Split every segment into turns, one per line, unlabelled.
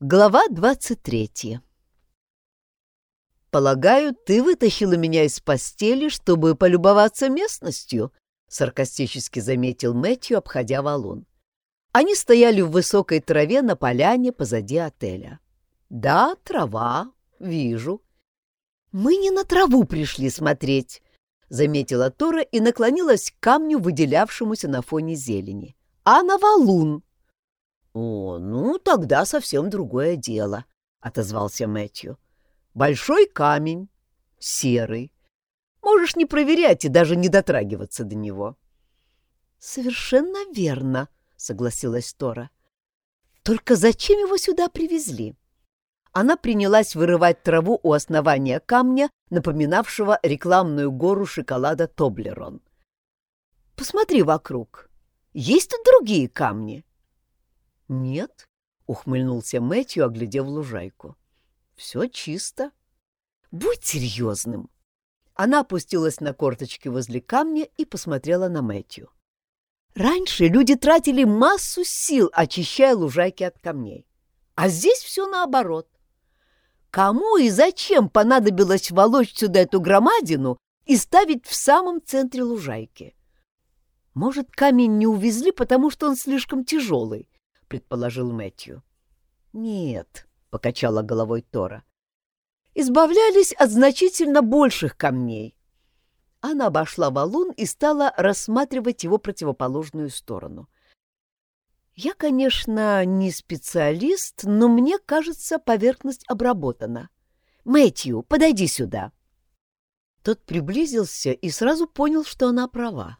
Глава двадцать третья «Полагаю, ты вытащила меня из постели, чтобы полюбоваться местностью?» — саркастически заметил Мэтью, обходя валун. Они стояли в высокой траве на поляне позади отеля. «Да, трава, вижу». «Мы не на траву пришли смотреть», — заметила Тора и наклонилась к камню, выделявшемуся на фоне зелени. «А на валун». «О, ну, тогда совсем другое дело», — отозвался Мэтью. «Большой камень, серый. Можешь не проверять и даже не дотрагиваться до него». «Совершенно верно», — согласилась Тора. «Только зачем его сюда привезли?» Она принялась вырывать траву у основания камня, напоминавшего рекламную гору шоколада Тоблерон. «Посмотри вокруг. Есть тут другие камни?» «Нет», — ухмыльнулся Мэтью, оглядев лужайку. «Все чисто». «Будь серьезным!» Она опустилась на корточки возле камня и посмотрела на Мэтью. «Раньше люди тратили массу сил, очищая лужайки от камней. А здесь все наоборот. Кому и зачем понадобилось волочь сюда эту громадину и ставить в самом центре лужайки? Может, камень не увезли, потому что он слишком тяжелый, — предположил Мэтью. «Нет», — покачала головой Тора. «Избавлялись от значительно больших камней». Она обошла валун и стала рассматривать его противоположную сторону. «Я, конечно, не специалист, но мне кажется, поверхность обработана. Мэтью, подойди сюда». Тот приблизился и сразу понял, что она права.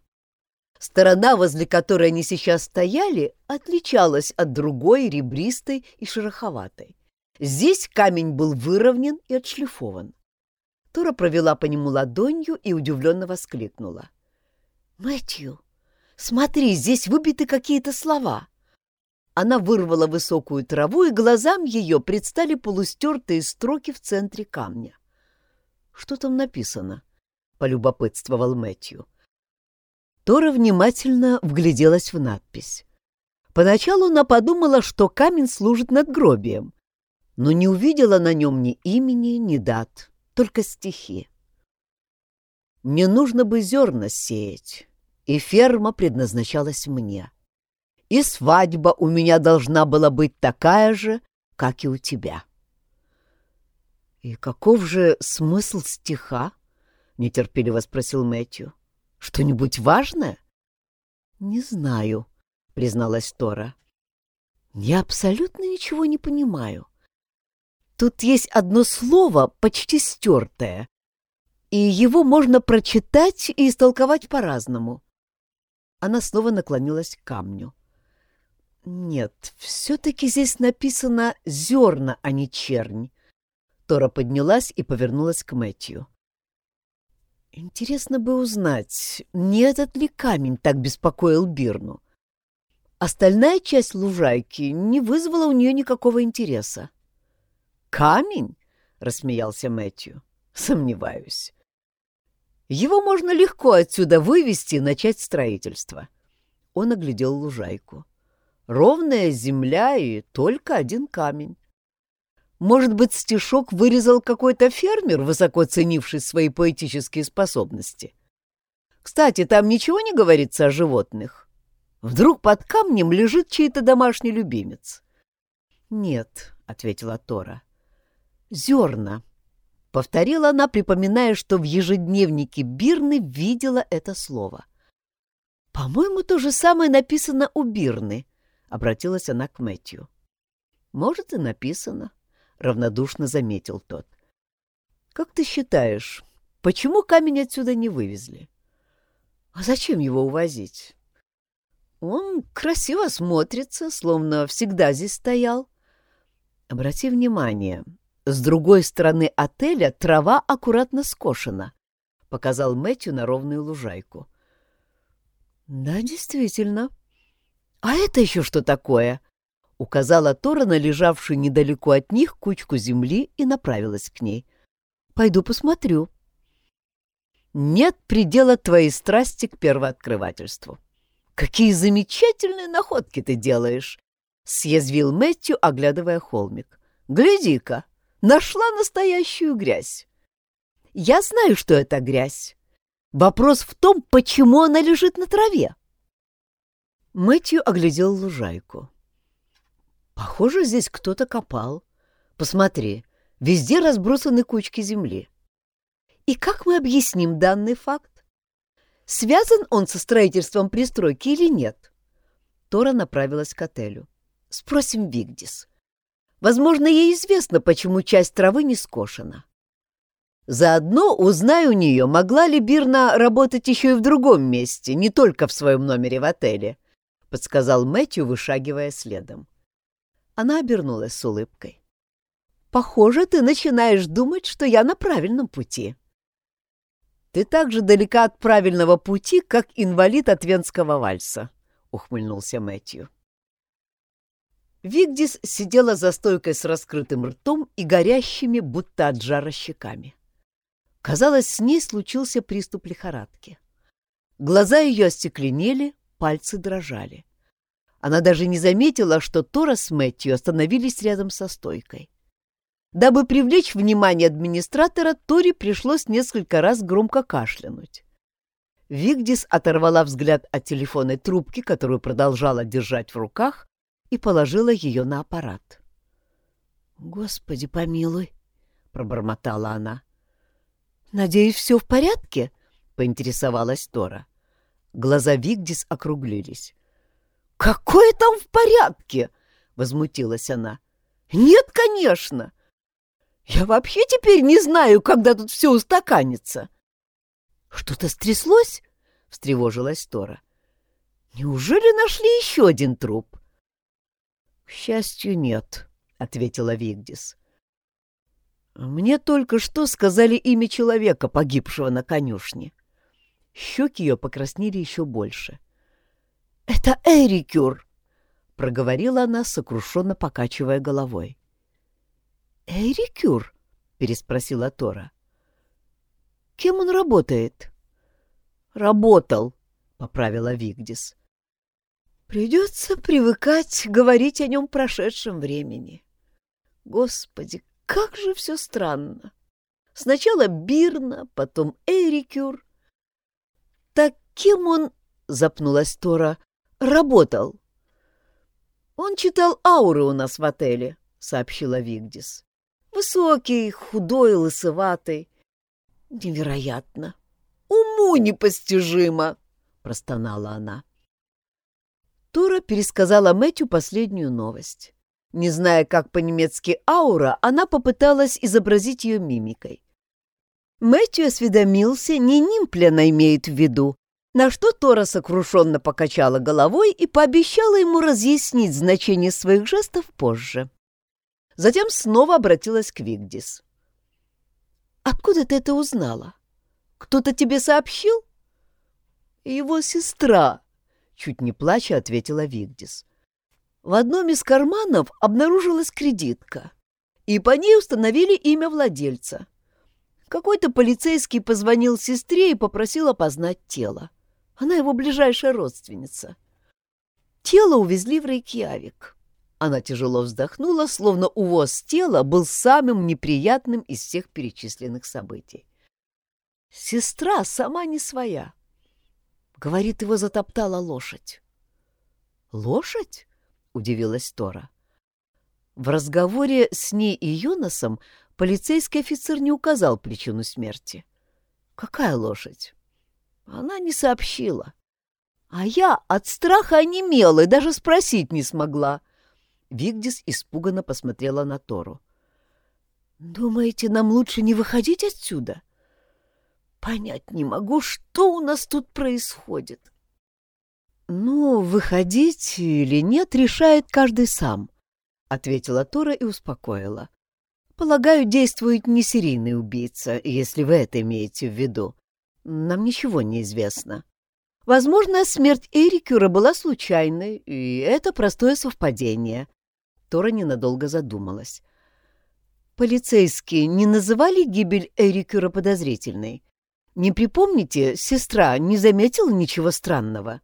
Сторона, возле которой они сейчас стояли, отличалась от другой, ребристой и шероховатой. Здесь камень был выровнен и отшлифован. Тора провела по нему ладонью и удивленно воскликнула. «Мэтью, смотри, здесь выбиты какие-то слова». Она вырвала высокую траву, и глазам ее предстали полустертые строки в центре камня. «Что там написано?» — полюбопытствовал Мэтью. — Тора внимательно вгляделась в надпись. Поначалу она подумала, что камень служит надгробием, но не увидела на нем ни имени, ни дат, только стихи. «Мне нужно бы зерна сеять, и ферма предназначалась мне. И свадьба у меня должна была быть такая же, как и у тебя». «И каков же смысл стиха?» — нетерпеливо спросил Мэтью. Что-нибудь важное? Не знаю, призналась Тора. Я абсолютно ничего не понимаю. Тут есть одно слово, почти стертое, и его можно прочитать и истолковать по-разному. Она снова наклонилась к камню. Нет, все-таки здесь написано «зерна», а не «чернь». Тора поднялась и повернулась к Мэтью. Интересно бы узнать, не этот ли камень так беспокоил Бирну. Остальная часть лужайки не вызвала у нее никакого интереса. «Камень?» — рассмеялся Мэтью. «Сомневаюсь. Его можно легко отсюда вывести и начать строительство». Он оглядел лужайку. «Ровная земля и только один камень. Может быть, стишок вырезал какой-то фермер, высоко ценивший свои поэтические способности? Кстати, там ничего не говорится о животных. Вдруг под камнем лежит чей-то домашний любимец? Нет, — ответила Тора. Зерна. Повторила она, припоминая, что в ежедневнике Бирны видела это слово. «По-моему, то же самое написано у Бирны», — обратилась она к Мэтью. «Может, и написано. — равнодушно заметил тот. «Как ты считаешь, почему камень отсюда не вывезли?» «А зачем его увозить?» «Он красиво смотрится, словно всегда здесь стоял». «Обрати внимание, с другой стороны отеля трава аккуратно скошена», — показал Мэтью на ровную лужайку. «Да, действительно. А это еще что такое?» Указала Тора на лежавшую недалеко от них кучку земли и направилась к ней. «Пойду посмотрю». «Нет предела твоей страсти к первооткрывательству». «Какие замечательные находки ты делаешь!» съязвил Мэтью, оглядывая холмик. «Гляди-ка, нашла настоящую грязь. Я знаю, что это грязь. Вопрос в том, почему она лежит на траве». Мэтью оглядел лужайку. «Похоже, здесь кто-то копал. Посмотри, везде разбросаны кучки земли. И как мы объясним данный факт? Связан он со строительством пристройки или нет?» Тора направилась к отелю. Спросим Вигдис. Возможно, ей известно, почему часть травы не скошена. Заодно узнаю у нее, могла ли Бирна работать еще и в другом месте, не только в своем номере в отеле, — подсказал Мэтью, вышагивая следом. Она обернулась с улыбкой. «Похоже, ты начинаешь думать, что я на правильном пути». «Ты так же далека от правильного пути, как инвалид от венского вальса», — ухмыльнулся Мэтью. Вигдис сидела за стойкой с раскрытым ртом и горящими, будто от жара щеками. Казалось, с ней случился приступ лихорадки. Глаза ее остекленели, пальцы дрожали. Она даже не заметила, что Тора с Мэтью остановились рядом со стойкой. Дабы привлечь внимание администратора, Тори пришлось несколько раз громко кашлянуть. Вигдис оторвала взгляд от телефонной трубки, которую продолжала держать в руках, и положила ее на аппарат. «Господи помилуй!» — пробормотала она. «Надеюсь, все в порядке?» — поинтересовалась Тора. Глаза Вигдис округлились. «Какое там в порядке?» — возмутилась она. «Нет, конечно! Я вообще теперь не знаю, когда тут все устаканится!» «Что-то стряслось?» — встревожилась Тора. «Неужели нашли еще один труп?» «К счастью, нет», — ответила Вигдис. «Мне только что сказали имя человека, погибшего на конюшне». Щеки ее покраснели еще больше. «Это Эрикюр!» — проговорила она, сокрушенно покачивая головой. «Эрикюр?» — переспросила Тора. «Кем он работает?» «Работал», — поправила Вигдис. Придется привыкать говорить о нем прошедшем времени. Господи, как же все странно. Сначала Бирна, потом Эрикюр. Так кем он, запнулась Тора, работал? Он читал ауры у нас в отеле, сообщила Вигдис. Высокий, худой, лысоватый. Невероятно. Уму непостижимо, простонала она. Тора пересказала Мэтью последнюю новость. Не зная, как по-немецки «аура», она попыталась изобразить ее мимикой. Мэтью осведомился, не нимпля она имеет в виду, на что Тора сокрушенно покачала головой и пообещала ему разъяснить значение своих жестов позже. Затем снова обратилась к Вигдис. «Откуда ты это узнала? Кто-то тебе сообщил?» «Его сестра», Чуть не плача ответила Вигдис. В одном из карманов обнаружилась кредитка, и по ней установили имя владельца. Какой-то полицейский позвонил сестре и попросил опознать тело. Она его ближайшая родственница. Тело увезли в Рейкьявик. Она тяжело вздохнула, словно увоз тела был самым неприятным из всех перечисленных событий. Сестра сама не своя. Говорит, его затоптала лошадь. «Лошадь?» — удивилась Тора. В разговоре с ней и Йонасом полицейский офицер не указал причину смерти. «Какая лошадь?» Она не сообщила. А я от страха онемела и даже спросить не смогла. Вигдис испуганно посмотрела на Тору. «Думаете, нам лучше не выходить отсюда?» Понять не могу, что у нас тут происходит. Ну, выходить или нет, решает каждый сам, ответила Тора и успокоила. Полагаю, действует не серийный убийца, если вы это имеете в виду. Нам ничего не известно. Возможно, смерть Эрикюра была случайной, и это простое совпадение. Тора ненадолго задумалась. Полицейские не называли гибель Эрикюра подозрительной? Не припомните, сестра не заметила ничего странного?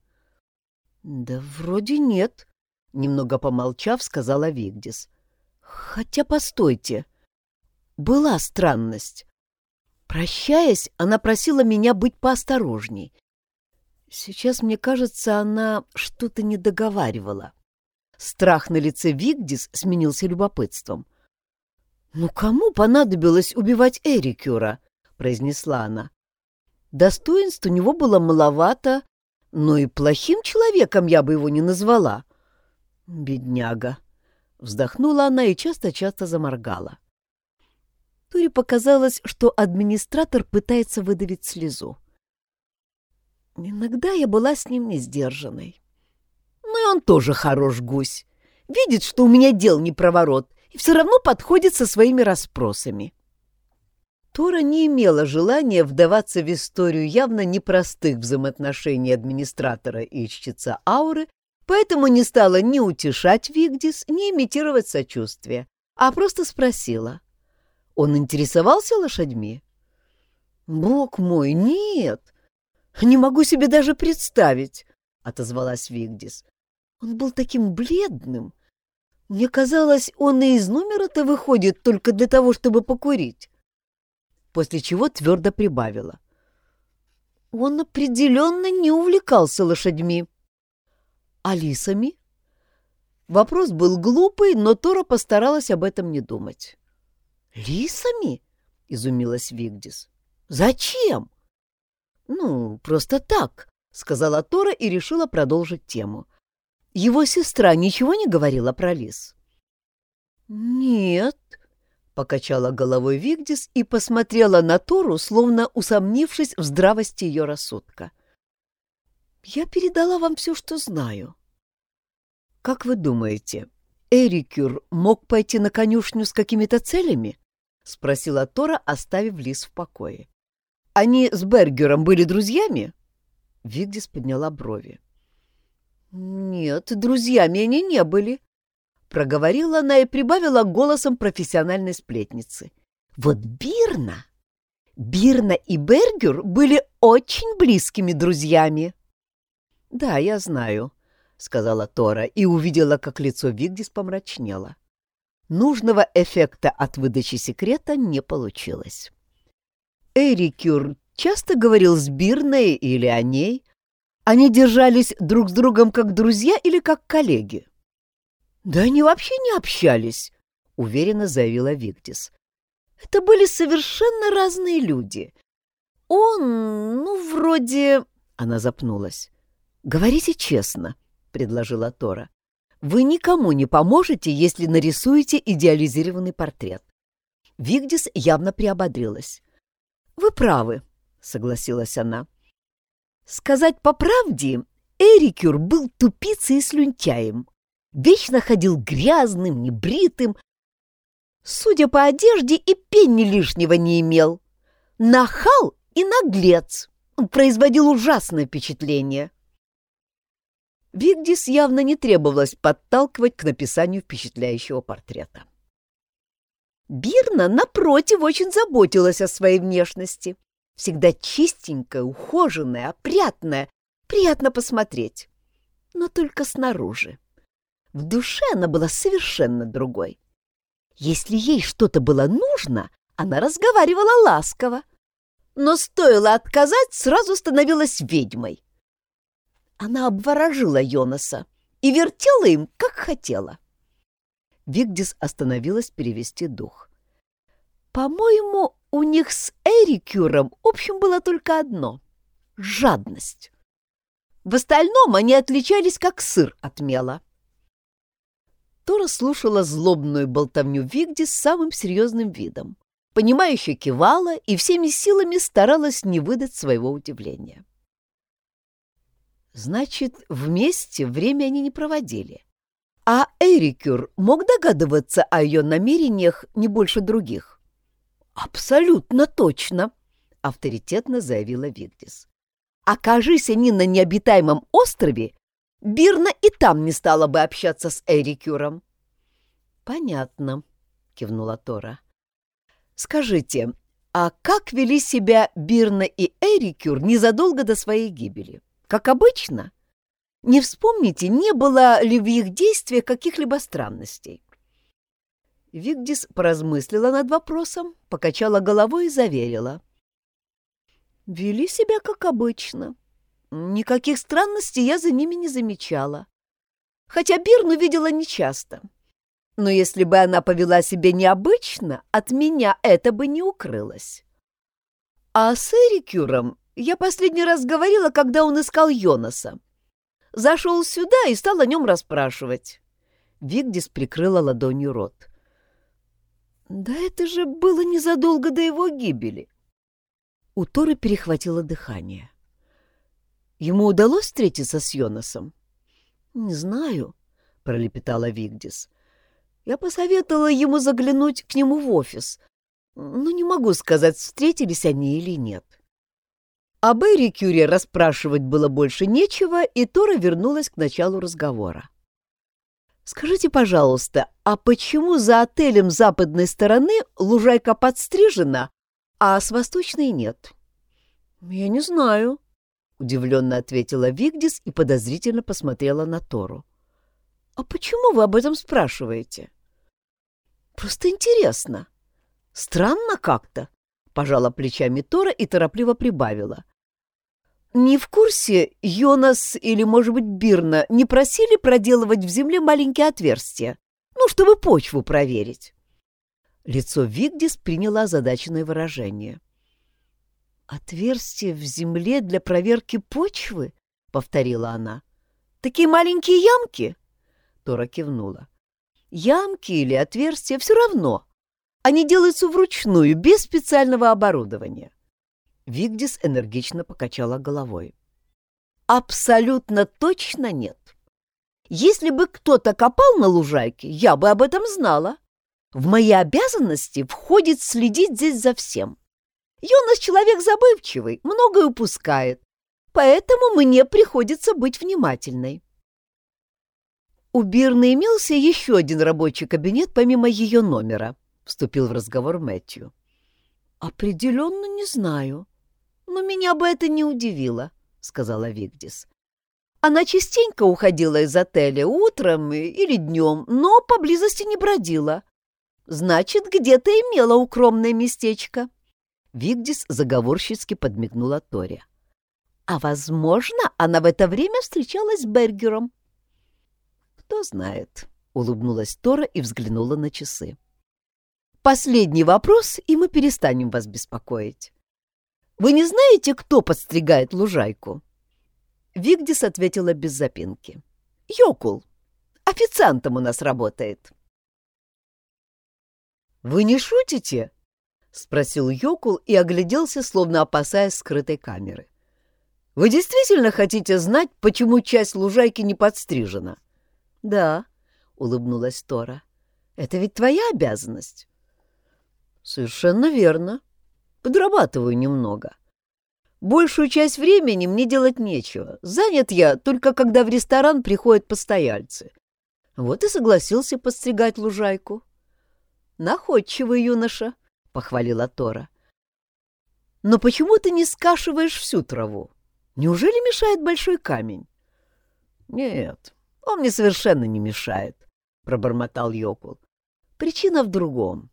Да вроде нет, Немного помолчав, сказала Вигдис. Хотя, постойте. Была странность. Прощаясь, она просила меня быть поосторожней. Сейчас, мне кажется, она что-то не договаривала. Страх на лице Вигдис сменился любопытством. «Ну кому понадобилось убивать Эрикюра?» — произнесла она. «Достоинств у него было маловато, но и плохим человеком я бы его не назвала». «Бедняга!» — вздохнула она и часто-часто заморгала. Туре показалось, что администратор пытается выдавить слезу. Иногда я была с ним не сдержанной. Ну и он тоже хорош гусь. Видит, что у меня дел не проворот, и все равно подходит со своими расспросами. Тора не имела желания вдаваться в историю явно непростых взаимоотношений администратора и чтеца ауры, поэтому не стала ни утешать Вигдис, ни имитировать сочувствие, а просто спросила. Он интересовался лошадьми? «Бог мой, нет! Не могу себе даже представить!» — отозвалась Вигдис. «Он был таким бледным, мне казалось, он и из номера-то выходит только для того, чтобы покурить. После чего твердо прибавила. Он определенно не увлекался лошадьми. Алисами? Вопрос был глупый, но Тора постаралась об этом не думать. «Лисами?» — изумилась Вигдис. «Зачем?» «Ну, просто так», — сказала Тора и решила продолжить тему. Его сестра ничего не говорила про лис? «Нет», — покачала головой Вигдис и посмотрела на Тору, словно усомнившись в здравости ее рассудка. «Я передала вам все, что знаю». «Как вы думаете, Эрикюр мог пойти на конюшню с какими-то целями?» — спросила Тора, оставив лис в покое. «Они с Бергером были друзьями?» Вигдис подняла брови. «Нет, друзьями они не были», — проговорила она и прибавила голосом профессиональной сплетницы. «Вот Бирна! Бирна и Бергер были очень близкими друзьями». «Да, я знаю», — сказала Тора и увидела, как лицо Вигдис помрачнело. Нужного эффекта от выдачи секрета не получилось. Эрикюр часто говорил с Бирной или о ней, они держались друг с другом как друзья или как коллеги? Да они вообще не общались, уверенно заявила Виктис. Это были совершенно разные люди. Он, ну, вроде... Она запнулась. «Говорите честно», — предложила Тора. «Вы никому не поможете, если нарисуете идеализированный портрет». Вигдис явно приободрилась. «Вы правы», — согласилась она. Сказать по правде, Эрикюр был тупицей и слюнтяем. Вечно ходил грязным, небритым. Судя по одежде, и пенни лишнего не имел. Нахал и наглец. Он производил ужасное впечатление. Вигдис явно не требовалось подталкивать к написанию впечатляющего портрета. Бирна, напротив, очень заботилась о своей внешности. Всегда чистенькая, ухоженная, опрятная. Приятно посмотреть. Но только снаружи. В душе она была совершенно другой. Если ей что-то было нужно, она разговаривала ласково. Но стоило отказать, сразу становилась ведьмой. Она обворожила Йонаса и вертела им, как хотела. Вигдис остановилась перевести дух. По-моему, у них с Эрикюром общим было только одно — жадность. В остальном они отличались как сыр от мела. Тора слушала злобную болтовню Вигди с самым серьезным видом, понимающе кивала и всеми силами старалась не выдать своего удивления. Значит, вместе время они не проводили. А Эрикюр мог догадываться о ее намерениях не больше других. «Абсолютно точно!» — авторитетно заявила Вигдис. «Окажись они на необитаемом острове, Бирна и там не стала бы общаться с Эрикюром». «Понятно», — кивнула Тора. «Скажите, а как вели себя Бирна и Эрикюр незадолго до своей гибели? Как обычно? Не вспомните, не было ли в их действиях каких-либо странностей? Вигдис поразмыслила над вопросом, покачала головой и заверила. Вели себя как обычно. Никаких странностей я за ними не замечала. Хотя Бирну видела нечасто. Но если бы она повела себя необычно, от меня это бы не укрылось. А с Эрикюром я последний раз говорила, когда он искал Йонаса. Зашел сюда и стал о нем расспрашивать. Вигдис прикрыла ладонью рот. Да это же было незадолго до его гибели. У Торы перехватило дыхание. Ему удалось встретиться с Йонасом? Не знаю, пролепетала Вигдис. Я посоветовала ему заглянуть к нему в офис, но не могу сказать, встретились они или нет. Об Эри Кюре расспрашивать было больше нечего, и Тора вернулась к началу разговора. «Скажите, пожалуйста, а почему за отелем западной стороны лужайка подстрижена, а с восточной нет?» «Я не знаю», — удивленно ответила Вигдис и подозрительно посмотрела на Тору. «А почему вы об этом спрашиваете?» «Просто интересно. Странно как-то», — пожала плечами Тора и торопливо прибавила. «Не в курсе, Йонас или, может быть, Бирна не просили проделывать в земле маленькие отверстия, ну, чтобы почву проверить?» Лицо Вигдис приняло озадаченное выражение. «Отверстие в земле для проверки почвы?» — повторила она. «Такие маленькие ямки?» Тора кивнула. «Ямки или отверстия — все равно. Они делаются вручную, без специального оборудования». Вигдис энергично покачала головой. «Абсолютно точно нет. Если бы кто-то копал на лужайке, я бы об этом знала. В мои обязанности входит следить здесь за всем. Йонас человек забывчивый, многое упускает, поэтому мне приходится быть внимательной. У Бирны имелся еще один рабочий кабинет помимо ее номера, вступил в разговор Мэтью. Определенно не знаю, но меня бы это не удивило, сказала Вигдис. Она частенько уходила из отеля утром или днем, но поблизости не бродила. Значит, где-то имела укромное местечко. Вигдис заговорщицки подмигнула Торе. А, возможно, она в это время встречалась с Бергером. «Кто знает», — улыбнулась Тора и взглянула на часы. «Последний вопрос, и мы перестанем вас беспокоить. Вы не знаете, кто подстригает лужайку?» Вигдис ответила без запинки. «Йокул. Официантом у нас работает». «Вы не шутите?» — спросил Йокул и огляделся, словно опасаясь скрытой камеры. «Вы действительно хотите знать, почему часть лужайки не подстрижена?» «Да», — улыбнулась Тора. «Это ведь твоя обязанность». «Совершенно верно. Подрабатываю немного. Большую часть времени мне делать нечего. Занят я только когда в ресторан приходят постояльцы. Вот и согласился подстригать лужайку». «Находчивый юноша», похвалила Тора. Но почему ты не скашиваешь всю траву? Неужели мешает большой камень? Нет, он мне совершенно не мешает, пробормотал Йокул. Причина в другом.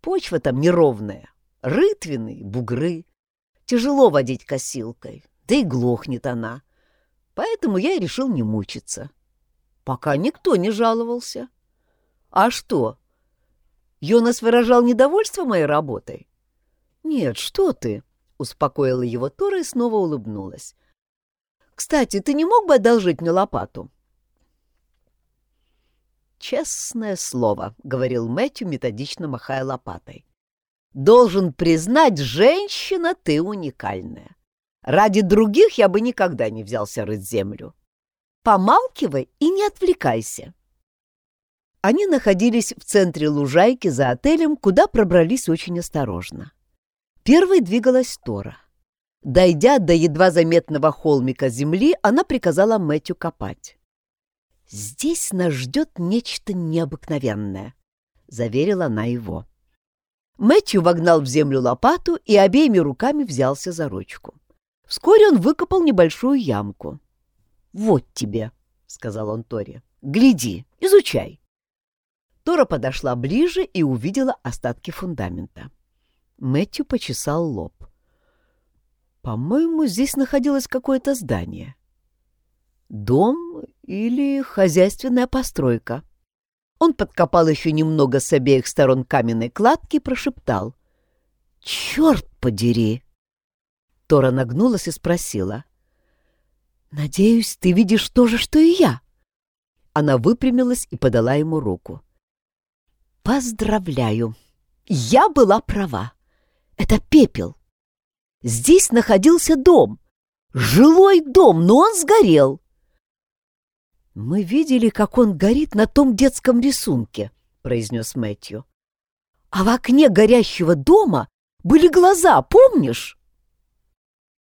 Почва там неровная, рытвины, бугры. Тяжело водить косилкой, да и глохнет она. Поэтому я и решил не мучиться. Пока никто не жаловался. А что, Йонас выражал недовольство моей работой? Нет, что ты, успокоила его Тора и снова улыбнулась. Кстати, ты не мог бы одолжить мне лопату? Честное слово, говорил Мэтью, методично махая лопатой. Должен признать, женщина ты уникальная. Ради других я бы никогда не взялся рыть землю. Помалкивай и не отвлекайся. Они находились в центре лужайки за отелем, куда пробрались очень осторожно. Первой двигалась Тора. Дойдя до едва заметного холмика земли, она приказала Мэтью копать. «Здесь нас ждет нечто необыкновенное», — заверила она его. Мэтью вогнал в землю лопату и обеими руками взялся за ручку. Вскоре он выкопал небольшую ямку. «Вот тебе», — сказал он Торе. «Гляди, изучай». Тора подошла ближе и увидела остатки фундамента. Мэтью почесал лоб. «По-моему, здесь находилось какое-то здание. Дом или хозяйственная постройка». Он подкопал еще немного с обеих сторон каменной кладки и прошептал. «Черт подери!» Тора нагнулась и спросила. «Надеюсь, ты видишь то же, что и я?» Она выпрямилась и подала ему руку. «Поздравляю! Я была права. Это пепел. Здесь находился дом. Жилой дом, но он сгорел. «Мы видели, как он горит на том детском рисунке», — произнес Мэтью. «А в окне горящего дома были глаза, помнишь?»